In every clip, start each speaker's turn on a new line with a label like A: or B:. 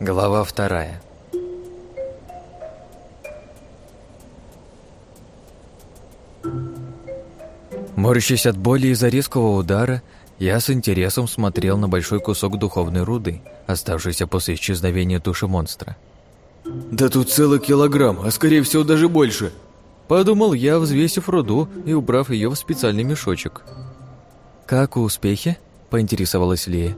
A: Глава вторая. Морщась от боли из-за резкого удара, я с интересом смотрел на большой кусок духовной руды, оставшийся после исчезновения туши монстра.
B: «Да тут целый килограмм, а скорее всего даже больше!»
A: Подумал я, взвесив руду и убрав ее в специальный мешочек. «Как успехи?» – поинтересовалась Лея.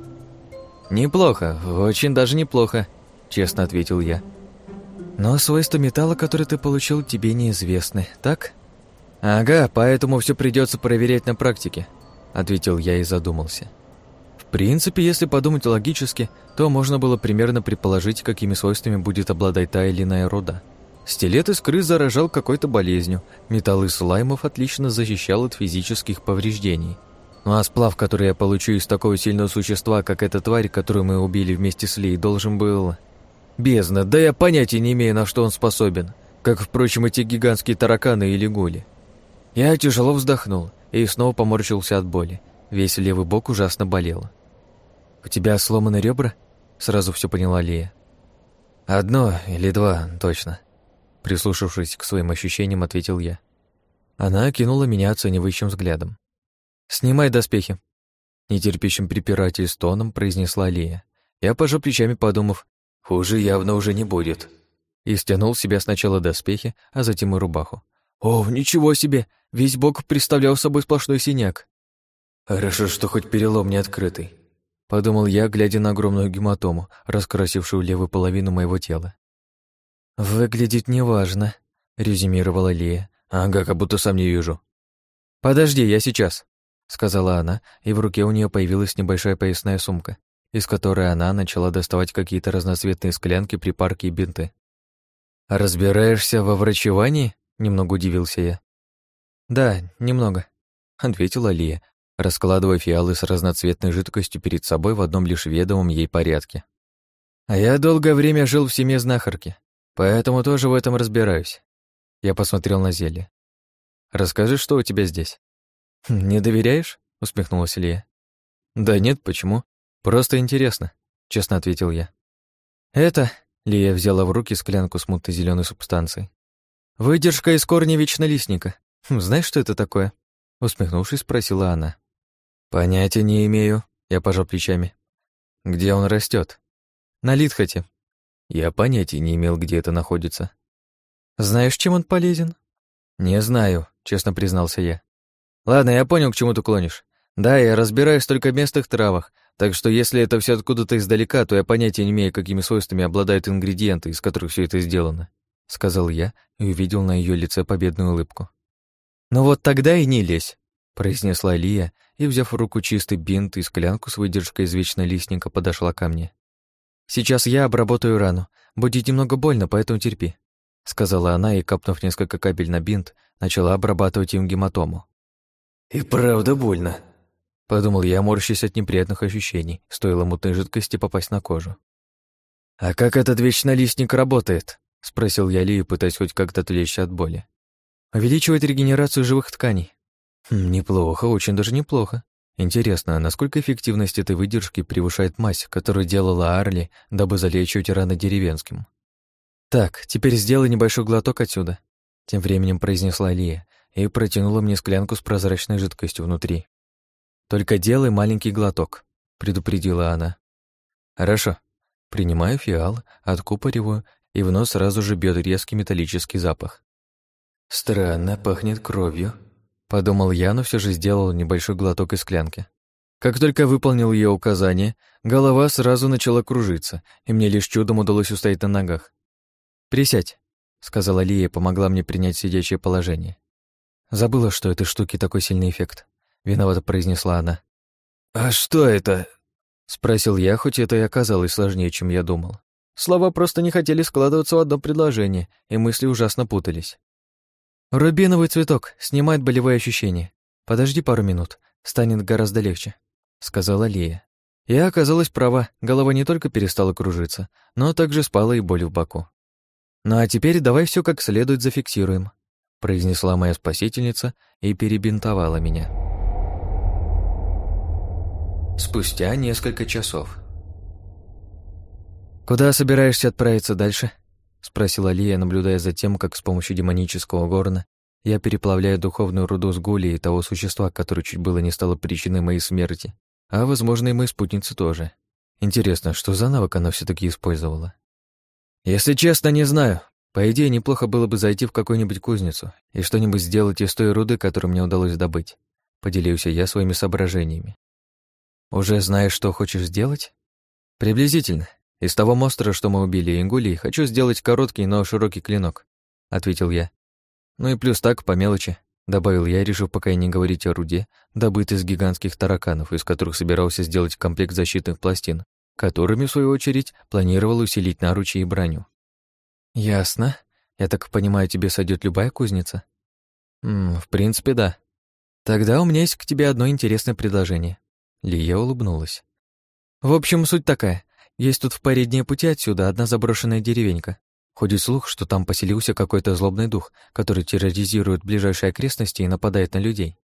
A: «Неплохо, очень даже неплохо», – честно ответил я. «Но свойства металла, который ты получил, тебе неизвестны, так?» «Ага, поэтому все придется проверять на практике», — ответил я и задумался. В принципе, если подумать логически, то можно было примерно предположить, какими свойствами будет обладать та или иная руда. Стилет из крыс заражал какой-то болезнью, металл из слаймов отлично защищал от физических повреждений. Ну а сплав, который я получу из такого сильного существа, как эта тварь, которую мы убили вместе с Лей, должен был... Бездна, да я понятия не имею, на что он способен. Как, впрочем, эти гигантские тараканы или гули. Я тяжело вздохнул и снова поморщился от боли. Весь левый бок ужасно болел. «У тебя сломаны ребра?» Сразу все поняла Лия. «Одно или два, точно», Прислушавшись к своим ощущениям, ответил я. Она окинула меня оценивающим взглядом. «Снимай доспехи», — нетерпящим препирательств тоном произнесла Лия. Я пожал плечами, подумав, «Хуже явно уже не будет». И стянул себя сначала доспехи, а затем и рубаху. «О, ничего себе! Весь бок представлял собой сплошной синяк». «Хорошо, что хоть перелом не открытый», — подумал я, глядя на огромную гематому, раскрасившую левую половину моего тела. «Выглядит неважно», — резюмировала Лия. «Ага, как будто сам не вижу». «Подожди, я сейчас», — сказала она, и в руке у нее появилась небольшая поясная сумка, из которой она начала доставать какие-то разноцветные склянки, припарки и бинты. «Разбираешься во врачевании?» — немного удивился я. «Да, немного», — ответила Лия, раскладывая фиалы с разноцветной жидкостью перед собой в одном лишь ведомом ей порядке. «А я долгое время жил в семье знахарки, поэтому тоже в этом разбираюсь». Я посмотрел на зелье. «Расскажи, что у тебя здесь?» «Хм, «Не доверяешь?» — усмехнулась Лия. «Да нет, почему? Просто интересно», — честно ответил я. «Это...» — Лия взяла в руки склянку с мутной зеленой субстанцией. «Выдержка из корня вечнолистника. Хм, знаешь, что это такое?» Усмехнувшись, спросила она. «Понятия не имею», — я пожал плечами. «Где он растет? «На Литхоте». Я понятия не имел, где это находится. «Знаешь, чем он полезен?» «Не знаю», — честно признался я. «Ладно, я понял, к чему ты клонишь. Да, я разбираюсь только в местных травах, так что если это все откуда-то издалека, то я понятия не имею, какими свойствами обладают ингредиенты, из которых все это сделано», — сказал я и увидел на ее лице победную улыбку. «Ну вот тогда и не лезь», — произнесла Лия и, взяв в руку чистый бинт и склянку с выдержкой из вечнолистника, подошла ко мне. «Сейчас я обработаю рану. Будет немного больно, поэтому терпи», — сказала она и, капнув несколько капель на бинт, начала обрабатывать им гематому.
B: «И правда больно», —
A: подумал я, морщась от неприятных ощущений, стоило мутной жидкости попасть на кожу. «А как этот вечнолистник работает?» — спросил я Лию, пытаясь хоть как-то отвлечься от боли. «Увеличивает регенерацию живых тканей». Хм, «Неплохо, очень даже неплохо. Интересно, насколько эффективность этой выдержки превышает мазь, которую делала Арли, дабы залечивать раны деревенским?» «Так, теперь сделай небольшой глоток отсюда», — тем временем произнесла Лия и протянула мне склянку с прозрачной жидкостью внутри. «Только делай маленький глоток», — предупредила она. «Хорошо». Принимаю фиал, откупориваю, и в нос сразу же бьет резкий металлический запах.
B: «Странно, пахнет кровью», — подумал
A: я, но все же сделал небольшой глоток из склянки. Как только выполнил ее указание, голова сразу начала кружиться, и мне лишь чудом удалось устоять на ногах. «Присядь», — сказала Лия и помогла мне принять сидячее положение. Забыла, что этой штуки такой сильный эффект. Виновато произнесла она.
B: «А что это?»
A: Спросил я, хоть это и оказалось сложнее, чем я думал. Слова просто не хотели складываться в одно предложение, и мысли ужасно путались. «Рубиновый цветок снимает болевые ощущения. Подожди пару минут, станет гораздо легче», — сказала Лия. Я оказалась права, голова не только перестала кружиться, но также спала и боль в боку. «Ну а теперь давай все как следует зафиксируем», — произнесла моя спасительница и перебинтовала меня. Спустя несколько часов. «Куда собираешься отправиться дальше?» — спросила Лия, наблюдая за тем, как с помощью демонического горна я переплавляю духовную руду с гули и того существа, которое чуть было не стало причиной моей смерти, а, возможно, и моей спутницы тоже. Интересно, что за навык она все таки использовала? «Если честно, не знаю. По идее, неплохо было бы зайти в какую-нибудь кузницу и что-нибудь сделать из той руды, которую мне удалось добыть», — поделился я своими соображениями. «Уже знаешь, что хочешь сделать?» «Приблизительно. Из того монстра, что мы убили Ингулии, хочу сделать короткий, но широкий клинок», — ответил я. «Ну и плюс так, по мелочи», — добавил я, решив пока и не говорить о руде, добытой из гигантских тараканов, из которых собирался сделать комплект защитных пластин, которыми, в свою очередь, планировал усилить наручи и броню. «Ясно. Я так понимаю, тебе сойдет любая кузница?» «М в принципе, да. Тогда у меня есть к тебе одно интересное предложение». Лия улыбнулась. «В общем, суть такая. Есть тут в паре дней пути отсюда одна заброшенная деревенька. Ходит слух, что там поселился какой-то злобный дух, который терроризирует ближайшие окрестности и нападает на людей.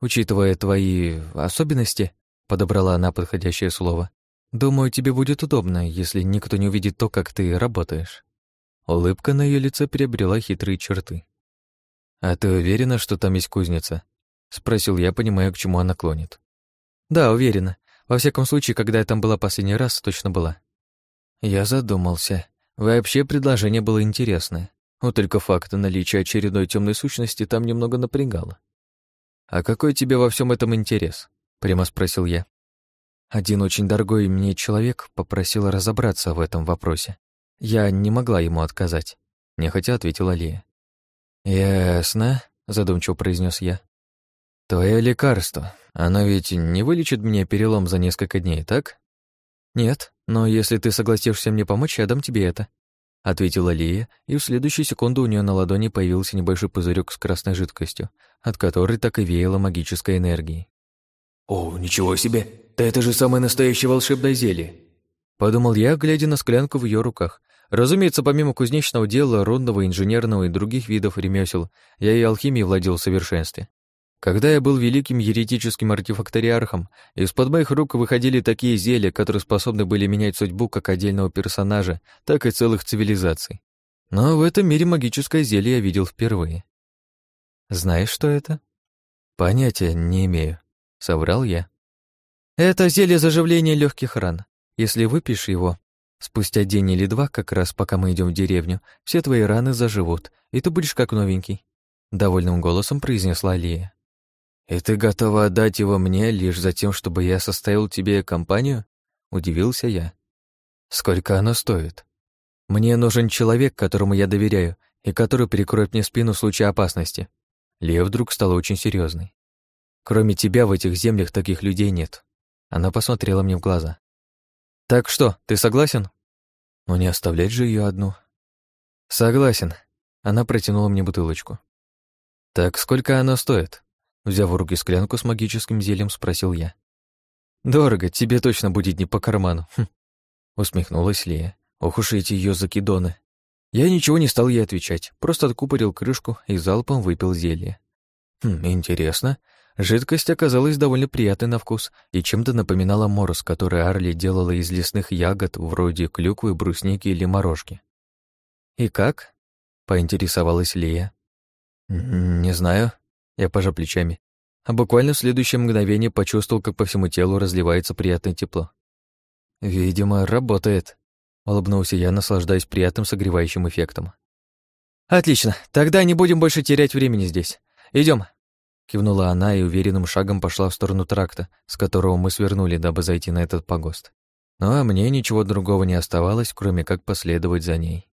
A: Учитывая твои особенности, подобрала она подходящее слово, думаю, тебе будет удобно, если никто не увидит то, как ты работаешь. Улыбка на ее лице приобрела хитрые черты. «А ты уверена, что там есть кузница?» — спросил я, понимая, к чему она клонит. «Да, уверена. Во всяком случае, когда я там была последний раз, точно была». Я задумался. Вообще предложение было интересное. Вот только факт наличия очередной темной сущности там немного напрягало. «А какой тебе во всем этом интерес?» — прямо спросил я. Один очень дорогой мне человек попросил разобраться в этом вопросе. Я не могла ему отказать. Нехотя ответила Лия. «Ясно», — задумчиво произнес я. «Твое лекарство, оно ведь не вылечит мне перелом за несколько дней, так?» «Нет, но если ты согласишься мне помочь, я дам тебе это», — ответила Лия, и в следующую секунду у нее на ладони появился небольшой пузырек с красной жидкостью, от которой так и веяло магической энергией.
B: «О, ничего себе! Да это же самое настоящее волшебное зелье!»
A: Подумал я, глядя на склянку в ее руках. Разумеется, помимо кузнечного дела, рудного, инженерного и других видов ремесел, я и алхимией владел в совершенстве. Когда я был великим еретическим артефакториархом, из-под моих рук выходили такие зелья, которые способны были менять судьбу как отдельного персонажа, так и целых цивилизаций. Но в этом мире магическое зелье я видел впервые. Знаешь, что это? Понятия не имею, соврал я. Это зелье заживления легких ран. Если выпьешь его, спустя день или два, как раз пока мы идем в деревню, все твои раны заживут, и ты будешь как новенький. Довольным голосом произнесла Лия. «И ты готова отдать его мне лишь за тем, чтобы я составил тебе компанию?» — удивился я. «Сколько оно стоит? Мне нужен человек, которому я доверяю, и который перекроет мне спину в случае опасности». Лия вдруг стала очень серьезной. «Кроме тебя в этих землях таких людей нет». Она посмотрела мне в глаза. «Так что, ты согласен?» «Ну не оставлять же ее одну». «Согласен». Она протянула мне бутылочку. «Так сколько оно стоит?» Взяв в руки склянку с магическим зельем, спросил я. «Дорого, тебе точно будет не по карману», хм. усмехнулась Лия. «Ох уж эти ее закидоны». Я ничего не стал ей отвечать, просто откупорил крышку и залпом выпил зелье. Хм, интересно. Жидкость оказалась довольно приятной на вкус и чем-то напоминала морс, который Арли делала из лесных ягод, вроде клюквы, брусники или морожки. «И как?» — поинтересовалась Лия. «Не знаю», я пожал плечами, а буквально в следующее мгновение почувствовал, как по всему телу разливается приятное тепло. «Видимо, работает», — улыбнулся я, наслаждаясь приятным согревающим эффектом. «Отлично, тогда не будем больше терять времени здесь. Идем. Кивнула она и уверенным шагом пошла в сторону тракта, с которого мы свернули, дабы зайти на этот погост. Ну а мне ничего другого не оставалось, кроме как последовать за ней.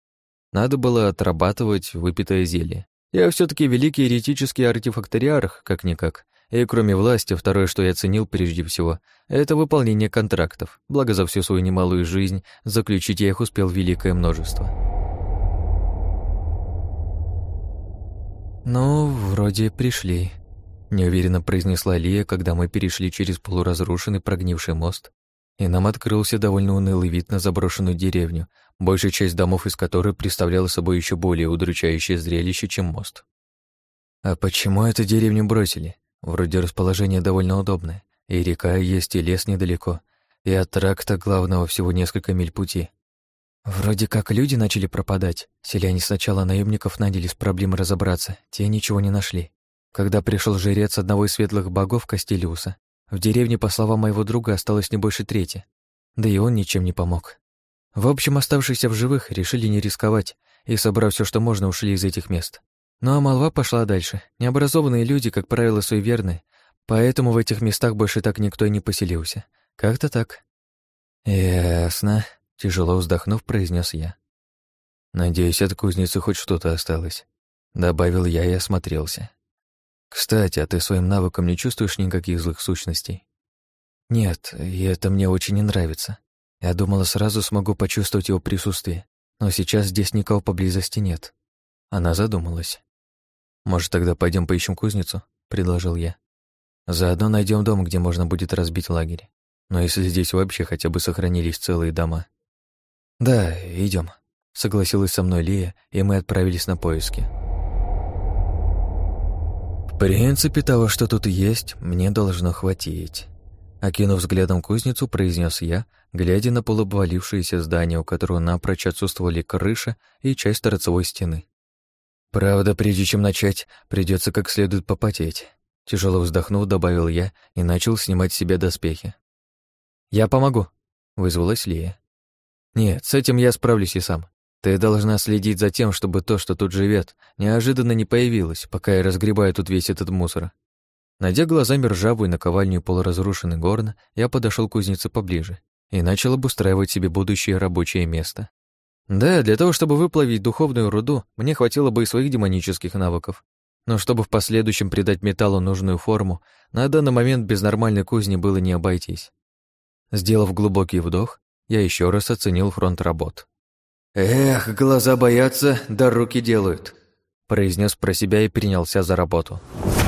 A: Надо было отрабатывать выпитое зелье. Я все таки великий еретический артефакториарх, как-никак. И кроме власти, второе, что я ценил прежде всего, это выполнение контрактов. Благо за всю свою немалую жизнь заключить я их успел великое множество. «Ну, вроде пришли», — неуверенно произнесла Лия, когда мы перешли через полуразрушенный прогнивший мост, и нам открылся довольно унылый вид на заброшенную деревню, большая часть домов из которой представляла собой еще более удручающее зрелище, чем мост. А почему эту деревню бросили? Вроде расположение довольно удобное, и река есть, и лес недалеко, и от тракта главного всего несколько миль пути. Вроде как люди начали пропадать. Селяне сначала наемников наняли с проблемой разобраться, те ничего не нашли. Когда пришел жрец одного из светлых богов Кастилиуса, в деревне, по словам моего друга, осталось не больше трети. Да и он ничем не помог. В общем, оставшиеся в живых решили не рисковать и, собрав все, что можно, ушли из этих мест. Ну а молва пошла дальше. Необразованные люди, как правило, суеверны, поэтому в этих местах больше так никто и не поселился. Как-то так. Ясно. Тяжело вздохнув, произнес я. Надеюсь, от кузницы хоть что-то осталось. Добавил я и осмотрелся. Кстати, а ты своим навыком не чувствуешь никаких злых сущностей? Нет, и это мне очень не нравится. Я думала, сразу смогу почувствовать его присутствие, но сейчас здесь никого поблизости нет. Она задумалась. «Может, тогда пойдем поищем кузницу?» — предложил я. «Заодно найдем дом, где можно будет разбить лагерь. Но если здесь вообще хотя бы сохранились целые дома». «Да, идем, согласилась со мной Лия, и мы отправились на поиски. Принципе, того, что тут есть, мне должно хватить. Окинув взглядом кузницу, произнес я, глядя на полуобвалившееся здание, у которого напрочь отсутствовали крыша и часть торцевой стены. Правда, прежде чем начать, придется как следует попотеть. Тяжело вздохнув, добавил я и начал снимать с себя доспехи. «Я помогу», — вызвалась Лия. «Нет, с этим я справлюсь и сам. Ты должна следить за тем, чтобы то, что тут живет, неожиданно не появилось, пока я разгребаю тут весь этот мусор. Найдя глазами ржавую наковальню полуразрушенный горн, я подошел к кузнице поближе и начал обустраивать себе будущее рабочее место. Да, для того, чтобы выплавить духовную руду, мне хватило бы и своих демонических навыков. Но чтобы в последующем придать металлу нужную форму, на данный момент без нормальной кузни было не обойтись. Сделав глубокий вдох, я еще раз оценил фронт работ. «Эх, глаза боятся, да руки делают», произнес про себя и принялся за работу. «Эх,